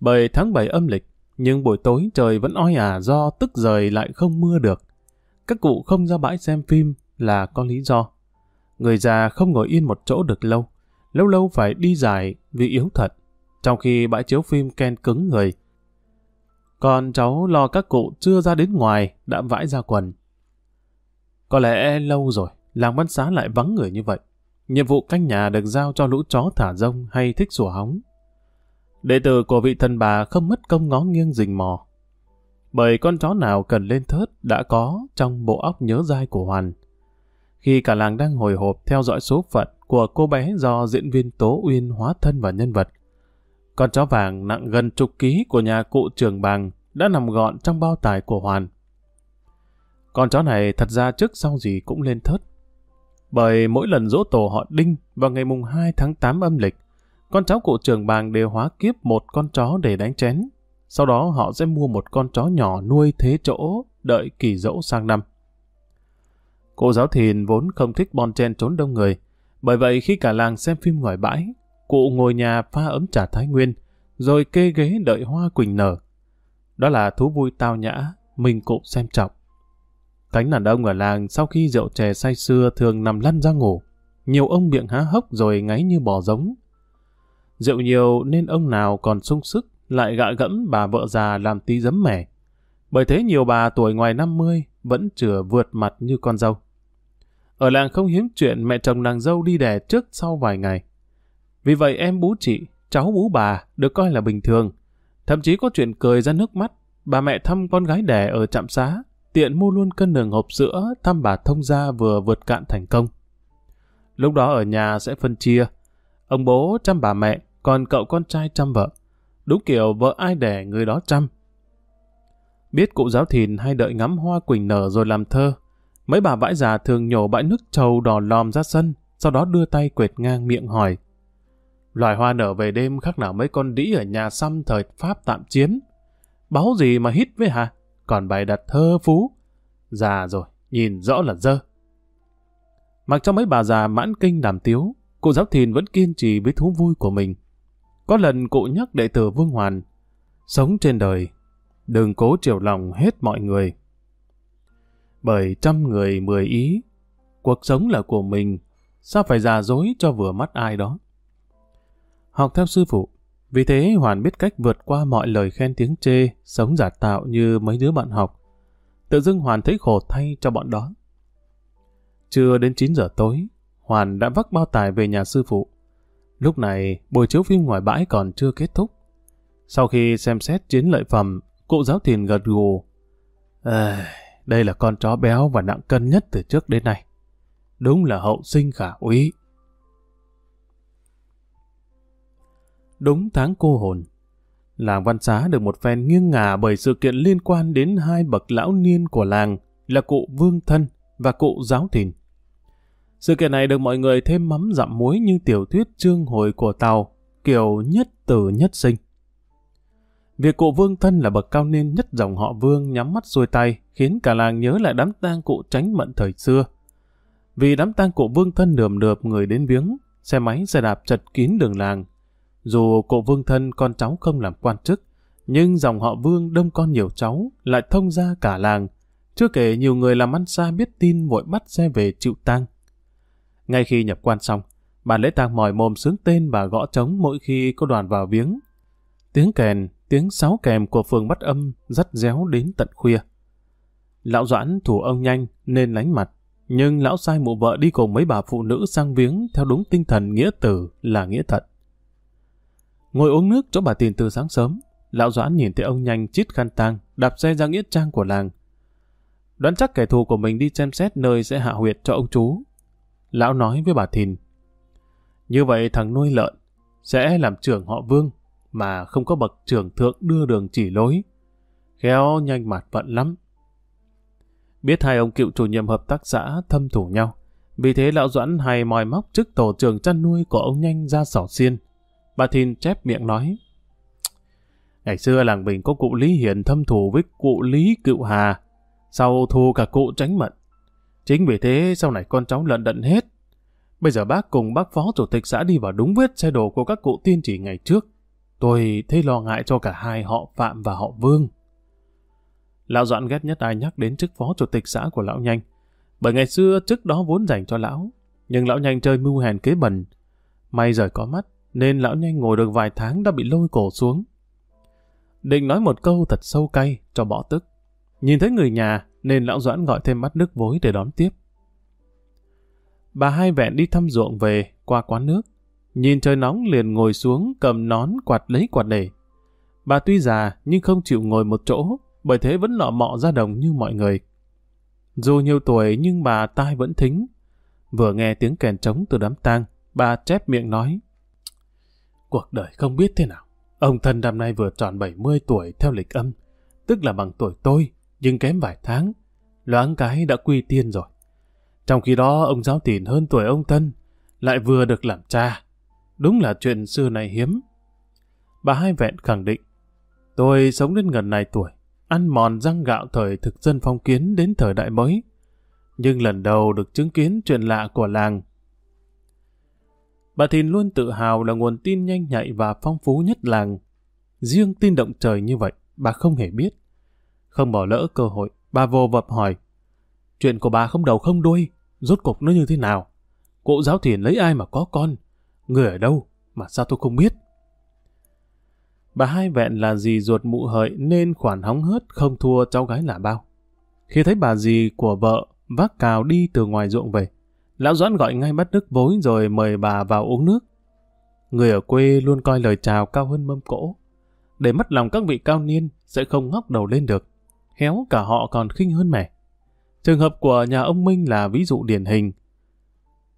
Bởi tháng 7 âm lịch, nhưng buổi tối trời vẫn oi ả do tức rời lại không mưa được. Các cụ không ra bãi xem phim là có lý do. Người già không ngồi yên một chỗ được lâu, lâu lâu phải đi dài vì yếu thật, trong khi bãi chiếu phim ken cứng người. Còn cháu lo các cụ chưa ra đến ngoài đã vãi ra quần. Có lẽ lâu rồi, làng văn xá lại vắng người như vậy. Nhiệm vụ canh nhà được giao cho lũ chó thả rông hay thích sủa hóng. Đệ tử của vị thần bà không mất công ngó nghiêng rình mò. Bởi con chó nào cần lên thớt đã có trong bộ óc nhớ dai của Hoàn. Khi cả làng đang hồi hộp theo dõi số phận của cô bé do diễn viên Tố Uyên hóa thân vào nhân vật, con chó vàng nặng gần chục ký của nhà cụ trường bàng đã nằm gọn trong bao tải của Hoàn. Con chó này thật ra trước sau gì cũng lên thớt. Bởi mỗi lần dỗ tổ họ Đinh vào ngày mùng 2 tháng 8 âm lịch, con cháu cụ trường bàng đều hóa kiếp một con chó để đánh chén. Sau đó họ sẽ mua một con chó nhỏ nuôi thế chỗ, đợi kỳ dỗ sang năm. Cô giáo thìn vốn không thích bon chen trốn đông người. Bởi vậy khi cả làng xem phim ngoài bãi, cụ ngồi nhà pha ấm trà thái nguyên, rồi kê ghế đợi hoa quỳnh nở. Đó là thú vui tao nhã, mình cụ xem trọng. Cánh đàn ông ở làng sau khi rượu chè say xưa thường nằm lăn ra ngủ. Nhiều ông miệng há hốc rồi ngáy như bò giống. Rượu nhiều nên ông nào còn sung sức lại gạ gẫm bà vợ già làm tí giấm mẻ. Bởi thế nhiều bà tuổi ngoài 50 vẫn chưa vượt mặt như con dâu. Ở làng không hiếm chuyện mẹ chồng nàng dâu đi đẻ trước sau vài ngày. Vì vậy em bú chị, cháu bú bà được coi là bình thường. Thậm chí có chuyện cười ra nước mắt, bà mẹ thăm con gái đẻ ở trạm xá, tiện mua luôn cân đường hộp sữa thăm bà thông gia vừa vượt cạn thành công. Lúc đó ở nhà sẽ phân chia, ông bố chăm bà mẹ, còn cậu con trai chăm vợ. Đúng kiểu vợ ai đẻ người đó chăm. Biết cụ giáo thìn hay đợi ngắm hoa quỳnh nở rồi làm thơ, mấy bà vãi già thường nhổ bãi nước trầu đỏ lòm ra sân, sau đó đưa tay quệt ngang miệng hỏi. Loài hoa nở về đêm khác nào mấy con đĩ ở nhà xăm thời Pháp tạm chiếm. Báo gì mà hít với hả? Còn bài đặt thơ phú. Già rồi, nhìn rõ là dơ. Mặc cho mấy bà già mãn kinh làm tiếu, cụ giáo thìn vẫn kiên trì với thú vui của mình. Có lần cụ nhắc đệ tử Vương Hoàn, sống trên đời, đừng cố chiều lòng hết mọi người. Bởi trăm người mười ý, cuộc sống là của mình, sao phải già dối cho vừa mắt ai đó. Học theo sư phụ, vì thế Hoàn biết cách vượt qua mọi lời khen tiếng chê, sống giả tạo như mấy đứa bạn học. Tự dưng Hoàn thấy khổ thay cho bọn đó. Chưa đến 9 giờ tối, Hoàn đã vác bao tài về nhà sư phụ. Lúc này, buổi chiếu phim ngoài bãi còn chưa kết thúc. Sau khi xem xét chiến lợi phẩm, cụ giáo thìn gật gù. À, đây là con chó béo và nặng cân nhất từ trước đến nay. Đúng là hậu sinh khả úy. Đúng tháng cô hồn, làng Văn Xá được một phen nghiêng ngả bởi sự kiện liên quan đến hai bậc lão niên của làng là cụ Vương Thân và cụ Giáo Thìn. Sự kiện này được mọi người thêm mắm dặm muối như tiểu thuyết trương hồi của Tàu, kiểu nhất tử nhất sinh. Việc cụ Vương Thân là bậc cao niên nhất dòng họ Vương nhắm mắt xuôi tay khiến cả làng nhớ lại đám tang cụ tránh mận thời xưa. Vì đám tang cụ Vương Thân nườm nượp người đến viếng, xe máy xe đạp chật kín đường làng. Dù cụ Vương Thân con cháu không làm quan chức, nhưng dòng họ Vương đông con nhiều cháu lại thông ra cả làng. Chưa kể nhiều người làm ăn xa biết tin vội bắt xe về chịu tang. Ngay khi nhập quan xong, bà lễ tang mỏi mồm sướng tên và gõ trống mỗi khi có đoàn vào viếng. Tiếng kèn, tiếng sáo kèm của phường bắt âm dắt réo đến tận khuya. Lão Doãn thủ ông nhanh nên lánh mặt, nhưng lão sai mụ vợ đi cùng mấy bà phụ nữ sang viếng theo đúng tinh thần nghĩa tử là nghĩa thật. Ngồi uống nước chỗ bà Tin từ sáng sớm, lão Doãn nhìn thấy ông nhanh chít khăn tang, đạp xe ra nghĩa trang của làng. Đoán chắc kẻ thù của mình đi xem xét nơi sẽ hạ huyệt cho ông chú, Lão nói với bà Thìn. Như vậy thằng nuôi lợn sẽ làm trưởng họ Vương mà không có bậc trưởng thượng đưa đường chỉ lối. Khéo nhanh mặt vận lắm. Biết hai ông cựu chủ nhiệm hợp tác xã thâm thủ nhau. Vì thế lão Doãn hay mòi móc chức tổ trưởng chăn nuôi của ông nhanh ra sỏ xiên. Bà Thìn chép miệng nói. Ngày xưa làng Bình có cụ Lý Hiền thâm thủ với cụ Lý Cựu Hà. Sau thù cả cụ tránh mận. Chính vì thế sau này con cháu lận đận hết. Bây giờ bác cùng bác phó chủ tịch xã đi vào đúng vết xe đồ của các cụ tiên chỉ ngày trước. Tôi thấy lo ngại cho cả hai họ Phạm và họ Vương. Lão Doãn ghét nhất ai nhắc đến chức phó chủ tịch xã của lão nhanh. Bởi ngày xưa chức đó vốn dành cho lão. Nhưng lão nhanh chơi mưu hèn kế bẩn. May rời có mắt, nên lão nhanh ngồi được vài tháng đã bị lôi cổ xuống. Định nói một câu thật sâu cay cho bỏ tức. Nhìn thấy người nhà, nên lão Doãn gọi thêm mắt nước vối để đón tiếp. Bà hai vẹn đi thăm ruộng về, qua quán nước. Nhìn trời nóng liền ngồi xuống cầm nón quạt lấy quạt để. Bà tuy già nhưng không chịu ngồi một chỗ, bởi thế vẫn lọ mọ ra đồng như mọi người. Dù nhiều tuổi nhưng bà tai vẫn thính. Vừa nghe tiếng kèn trống từ đám tang, bà chép miệng nói. Cuộc đời không biết thế nào. Ông thân năm nay vừa tròn 70 tuổi theo lịch âm, tức là bằng tuổi tôi, nhưng kém vài tháng, loáng cái đã quy tiên rồi. Trong khi đó ông giáo tìn hơn tuổi ông thân, lại vừa được làm cha. Đúng là chuyện xưa này hiếm. Bà hai vẹn khẳng định, tôi sống đến gần này tuổi, ăn mòn răng gạo thời thực dân phong kiến đến thời đại mới. Nhưng lần đầu được chứng kiến chuyện lạ của làng. Bà Thìn luôn tự hào là nguồn tin nhanh nhạy và phong phú nhất làng. Riêng tin động trời như vậy, bà không hề biết. Không bỏ lỡ cơ hội, bà vô vập hỏi. Chuyện của bà không đầu không đuôi, rốt cục nó như thế nào? Cụ giáo thiền lấy ai mà có con? Người ở đâu? Mà sao tôi không biết? Bà hai vẹn là gì ruột mụ hợi nên khoản hóng hớt không thua cháu gái là bao. Khi thấy bà dì của vợ vác cào đi từ ngoài ruộng về, lão Doãn gọi ngay bắt nước vối rồi mời bà vào uống nước. Người ở quê luôn coi lời chào cao hơn mâm cỗ. Để mất lòng các vị cao niên sẽ không ngóc đầu lên được. Khéo cả họ còn khinh hơn mẹ. Trường hợp của nhà ông Minh là ví dụ điển hình.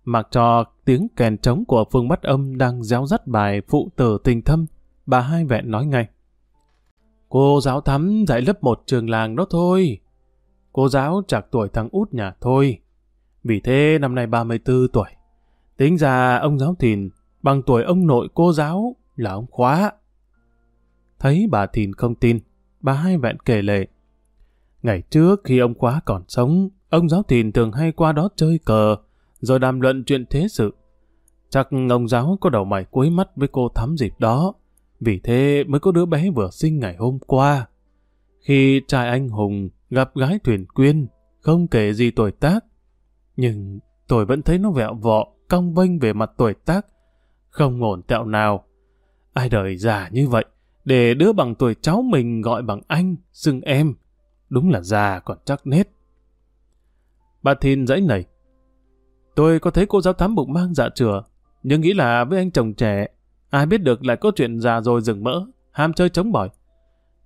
Mặc cho tiếng kèn trống của Phương Bắt Âm đang réo rắt bài phụ tử tình thâm, bà hai vẹn nói ngay. Cô giáo thắm dạy lớp một trường làng đó thôi. Cô giáo chạc tuổi thằng út nhà thôi. Vì thế năm nay 34 tuổi. Tính ra ông giáo thìn bằng tuổi ông nội cô giáo là ông khóa. Thấy bà thìn không tin, bà hai vẹn kể lệ. Ngày trước khi ông khóa còn sống, ông giáo thìn thường hay qua đó chơi cờ, rồi đàm luận chuyện thế sự. Chắc ông giáo có đầu mày cuối mắt với cô thắm dịp đó, vì thế mới có đứa bé vừa sinh ngày hôm qua. Khi trai anh Hùng gặp gái thuyền quyên, không kể gì tuổi tác, nhưng tôi vẫn thấy nó vẹo vọ, cong vênh về mặt tuổi tác, không ổn tẹo nào. Ai đời già như vậy, để đứa bằng tuổi cháu mình gọi bằng anh, xưng em, đúng là già còn chắc nết. Bà Thìn dãy nảy. Tôi có thấy cô giáo thám bụng mang dạ chừa, nhưng nghĩ là với anh chồng trẻ, ai biết được lại có chuyện già rồi rừng mỡ, ham chơi chống bỏi.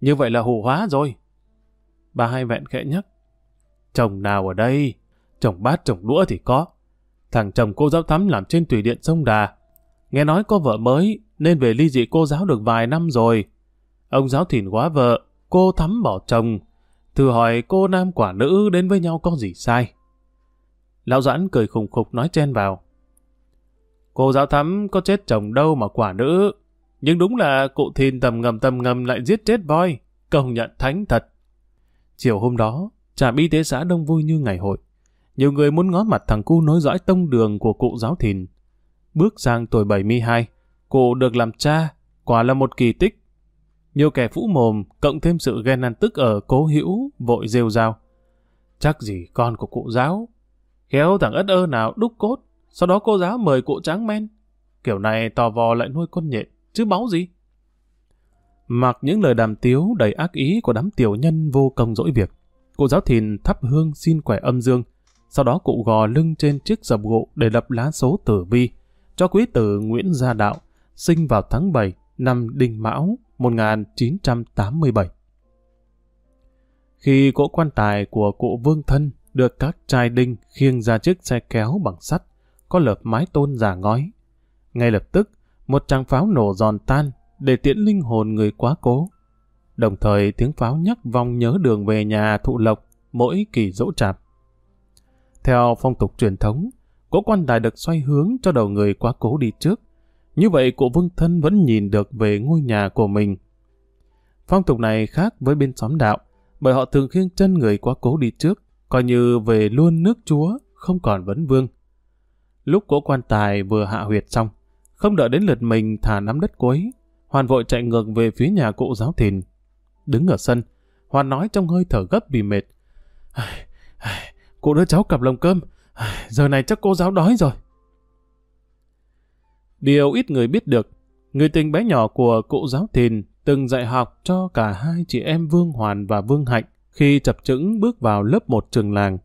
Như vậy là hù hóa rồi. Bà hai vẹn khẽ nhắc. Chồng nào ở đây? Chồng bát chồng đũa thì có. Thằng chồng cô giáo thắm làm trên thủy điện sông Đà. Nghe nói có vợ mới, nên về ly dị cô giáo được vài năm rồi. Ông giáo thìn quá vợ, cô thắm bỏ chồng. Thử hỏi cô nam quả nữ đến với nhau có gì sai? Lão Doãn cười khùng khục nói chen vào. Cô giáo thắm có chết chồng đâu mà quả nữ. Nhưng đúng là cụ thìn tầm ngầm tầm ngầm lại giết chết voi. Công nhận thánh thật. Chiều hôm đó, trạm y tế xã đông vui như ngày hội. Nhiều người muốn ngó mặt thằng cu nối dõi tông đường của cụ giáo thìn. Bước sang tuổi 72, cụ được làm cha, quả là một kỳ tích. Nhiều kẻ phũ mồm, cộng thêm sự ghen ăn tức ở cố hữu, vội rêu rao. Chắc gì con của cụ giáo. Khéo thằng ất ơ nào đúc cốt, sau đó cô giáo mời cụ tráng men. Kiểu này tò vò lại nuôi con nhện, chứ báu gì? Mặc những lời đàm tiếu đầy ác ý của đám tiểu nhân vô công dỗi việc, cụ giáo thìn thắp hương xin quẻ âm dương, sau đó cụ gò lưng trên chiếc dập gỗ để lập lá số tử vi cho quý tử Nguyễn Gia Đạo, sinh vào tháng 7 năm Đinh Mão 1987. Khi cỗ quan tài của cụ Vương Thân được các trai đinh khiêng ra chiếc xe kéo bằng sắt, có lợp mái tôn giả ngói. Ngay lập tức, một tràng pháo nổ giòn tan để tiễn linh hồn người quá cố. Đồng thời tiếng pháo nhắc vong nhớ đường về nhà thụ lộc mỗi kỳ dỗ chạp. Theo phong tục truyền thống, cỗ quan tài được xoay hướng cho đầu người quá cố đi trước. Như vậy cụ Vương Thân vẫn nhìn được về ngôi nhà của mình. Phong tục này khác với bên xóm đạo, bởi họ thường khiêng chân người quá cố đi trước, coi như về luôn nước chúa, không còn vấn vương. Lúc cỗ quan tài vừa hạ huyệt xong, không đợi đến lượt mình thả nắm đất cuối, Hoàn vội chạy ngược về phía nhà cụ giáo thìn. Đứng ở sân, Hoàn nói trong hơi thở gấp vì mệt cô đưa cháu cặp lồng cơm, giờ này chắc cô giáo đói rồi. Điều ít người biết được, người tình bé nhỏ của cụ giáo thìn từng dạy học cho cả hai chị em Vương Hoàn và Vương Hạnh khi chập chững bước vào lớp một trường làng.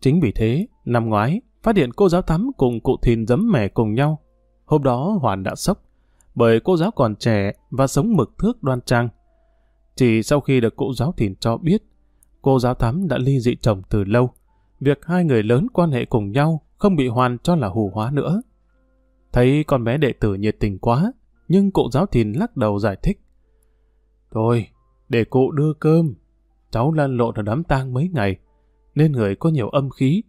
Chính vì thế, năm ngoái, phát hiện cô giáo thắm cùng cụ thìn giấm mẻ cùng nhau. Hôm đó Hoàn đã sốc, bởi cô giáo còn trẻ và sống mực thước đoan trang. Chỉ sau khi được cụ giáo thìn cho biết, cô giáo thắm đã ly dị chồng từ lâu, việc hai người lớn quan hệ cùng nhau không bị hoàn cho là hù hóa nữa. Thấy con bé đệ tử nhiệt tình quá, nhưng cụ giáo thìn lắc đầu giải thích. Thôi, để cụ đưa cơm, cháu lan lộn ở đám tang mấy ngày, nên người có nhiều âm khí.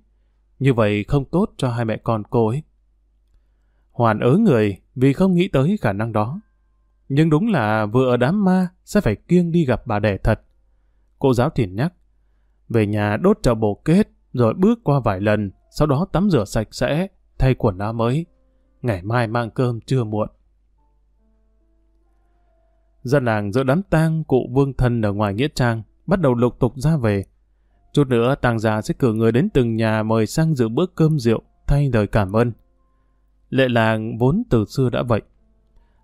Như vậy không tốt cho hai mẹ con cô ấy. Hoàn ớ người vì không nghĩ tới khả năng đó. Nhưng đúng là vừa ở đám ma sẽ phải kiêng đi gặp bà đẻ thật. Cô giáo thiền nhắc, về nhà đốt chậu bồ kết rồi bước qua vài lần, sau đó tắm rửa sạch sẽ, thay quần áo mới. Ngày mai mang cơm chưa muộn. Dân làng giữa đám tang cụ vương thân ở ngoài Nghĩa Trang bắt đầu lục tục ra về. Chút nữa tàng già sẽ cử người đến từng nhà mời sang dự bữa cơm rượu thay lời cảm ơn. Lệ làng vốn từ xưa đã vậy.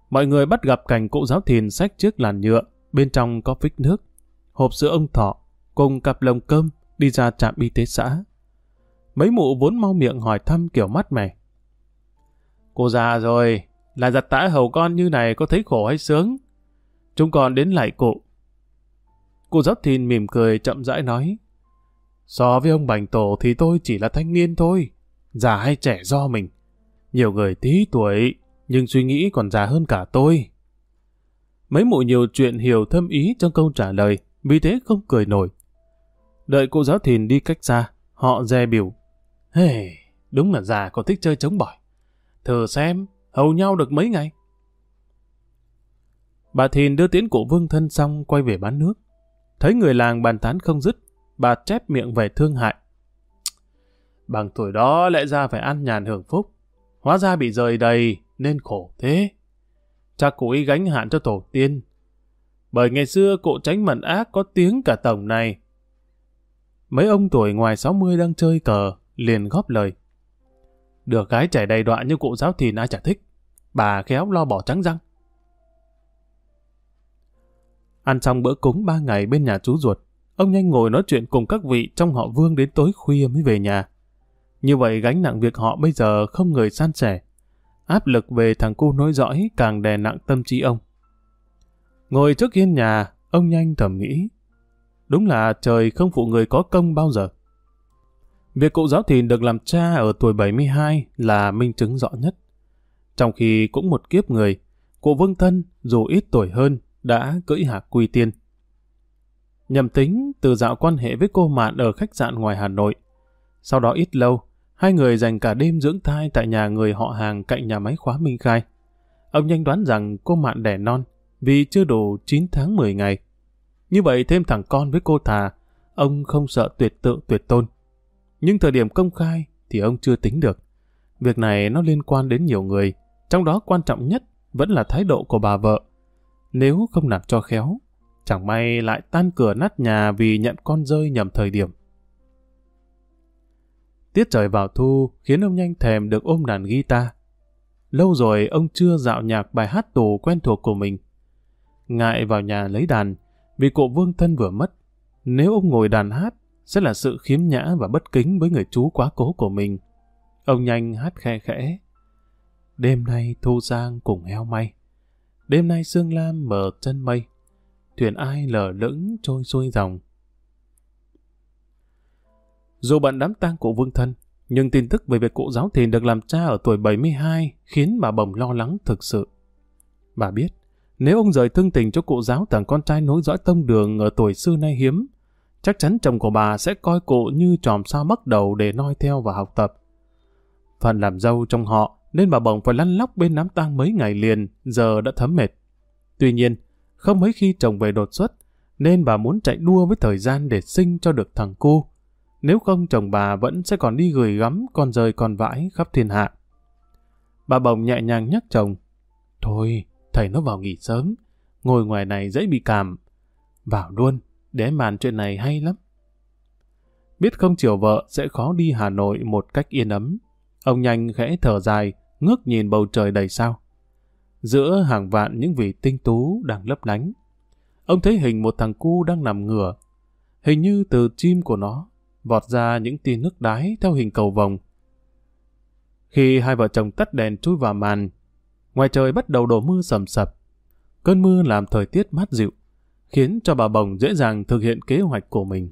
Mọi người bắt gặp cảnh cụ giáo thìn xách chiếc làn nhựa, bên trong có phích nước, hộp sữa ông thọ, cùng cặp lồng cơm, đi ra trạm y tế xã. Mấy mụ vốn mau miệng hỏi thăm kiểu mắt mẻ. Cô già rồi, là giặt tã hầu con như này có thấy khổ hay sướng? Chúng con đến lại cụ. Cô giáo thìn mỉm cười chậm rãi nói. So với ông Bành Tổ thì tôi chỉ là thanh niên thôi. Già hay trẻ do mình. Nhiều người tí tuổi, nhưng suy nghĩ còn già hơn cả tôi. Mấy mụ nhiều chuyện hiểu thâm ý trong câu trả lời, vì thế không cười nổi. Đợi cô giáo thìn đi cách xa, họ dè biểu. Hey, đúng là già có thích chơi chống bỏi. Thử xem, hầu nhau được mấy ngày. Bà Thìn đưa tiến cụ vương thân xong quay về bán nước. Thấy người làng bàn tán không dứt, bà chép miệng về thương hại. Bằng tuổi đó lại ra phải ăn nhàn hưởng phúc. Hóa ra bị rời đầy nên khổ thế. Chắc cụ ý gánh hạn cho tổ tiên. Bởi ngày xưa cụ tránh mận ác có tiếng cả tổng này. Mấy ông tuổi ngoài 60 đang chơi cờ, liền góp lời. Được gái trẻ đầy đọa như cụ giáo thìn ai chả thích. Bà khéo lo bỏ trắng răng. Ăn xong bữa cúng ba ngày bên nhà chú ruột, ông nhanh ngồi nói chuyện cùng các vị trong họ vương đến tối khuya mới về nhà. Như vậy gánh nặng việc họ bây giờ không người san sẻ. Áp lực về thằng cu nối dõi càng đè nặng tâm trí ông. Ngồi trước hiên nhà, ông nhanh thầm nghĩ. Đúng là trời không phụ người có công bao giờ. Việc cụ giáo thìn được làm cha ở tuổi 72 là minh chứng rõ nhất. Trong khi cũng một kiếp người, cụ Vương Thân dù ít tuổi hơn đã cưỡi hạc quy tiên. Nhầm tính từ dạo quan hệ với cô Mạn ở khách sạn ngoài Hà Nội. Sau đó ít lâu, hai người dành cả đêm dưỡng thai tại nhà người họ hàng cạnh nhà máy khóa Minh Khai. Ông nhanh đoán rằng cô Mạn đẻ non vì chưa đủ 9 tháng 10 ngày. Như vậy thêm thằng con với cô thà, ông không sợ tuyệt tự tuyệt tôn. Nhưng thời điểm công khai thì ông chưa tính được. Việc này nó liên quan đến nhiều người, trong đó quan trọng nhất vẫn là thái độ của bà vợ. Nếu không làm cho khéo, chẳng may lại tan cửa nát nhà vì nhận con rơi nhầm thời điểm. Tiết trời vào thu khiến ông nhanh thèm được ôm đàn guitar. Lâu rồi ông chưa dạo nhạc bài hát tù quen thuộc của mình. Ngại vào nhà lấy đàn, vì cụ vương thân vừa mất. Nếu ông ngồi đàn hát, sẽ là sự khiếm nhã và bất kính với người chú quá cố của mình. Ông nhanh hát khe khẽ. Đêm nay thu giang cùng heo may. Đêm nay sương lam mở chân mây. Thuyền ai lờ lững trôi xuôi dòng. Dù bận đám tang cụ vương thân, nhưng tin tức về việc cụ giáo thìn được làm cha ở tuổi 72 khiến bà bồng lo lắng thực sự. Bà biết, nếu ông rời thương tình cho cụ giáo thằng con trai nối dõi tông đường ở tuổi xưa nay hiếm, chắc chắn chồng của bà sẽ coi cụ như tròm sao bắt đầu để noi theo và học tập. Phần làm dâu trong họ nên bà bồng phải lăn lóc bên đám tang mấy ngày liền, giờ đã thấm mệt. Tuy nhiên, không mấy khi chồng về đột xuất, nên bà muốn chạy đua với thời gian để sinh cho được thằng cô. Nếu không chồng bà vẫn sẽ còn đi gửi gắm con rơi con vãi khắp thiên hạ. Bà bồng nhẹ nhàng nhắc chồng. Thôi, thầy nó vào nghỉ sớm. Ngồi ngoài này dễ bị cảm. Vào luôn, để màn chuyện này hay lắm. Biết không chiều vợ sẽ khó đi Hà Nội một cách yên ấm. Ông nhanh khẽ thở dài, ngước nhìn bầu trời đầy sao. Giữa hàng vạn những vị tinh tú đang lấp lánh. Ông thấy hình một thằng cu đang nằm ngửa. Hình như từ chim của nó vọt ra những tia nước đái theo hình cầu vồng. Khi hai vợ chồng tắt đèn chui vào màn, ngoài trời bắt đầu đổ mưa sầm sập. Cơn mưa làm thời tiết mát dịu, khiến cho bà Bồng dễ dàng thực hiện kế hoạch của mình.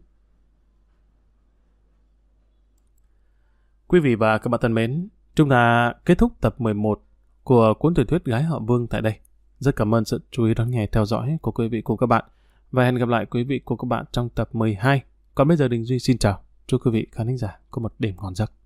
Quý vị và các bạn thân mến, chúng ta kết thúc tập 11 của cuốn tiểu thuyết Gái Họ Vương tại đây. Rất cảm ơn sự chú ý đón nghe theo dõi của quý vị cùng các bạn. Và hẹn gặp lại quý vị cùng các bạn trong tập 12. Còn bây giờ Đình Duy xin chào. Chúc quý vị khán giả có một đêm ngon giấc.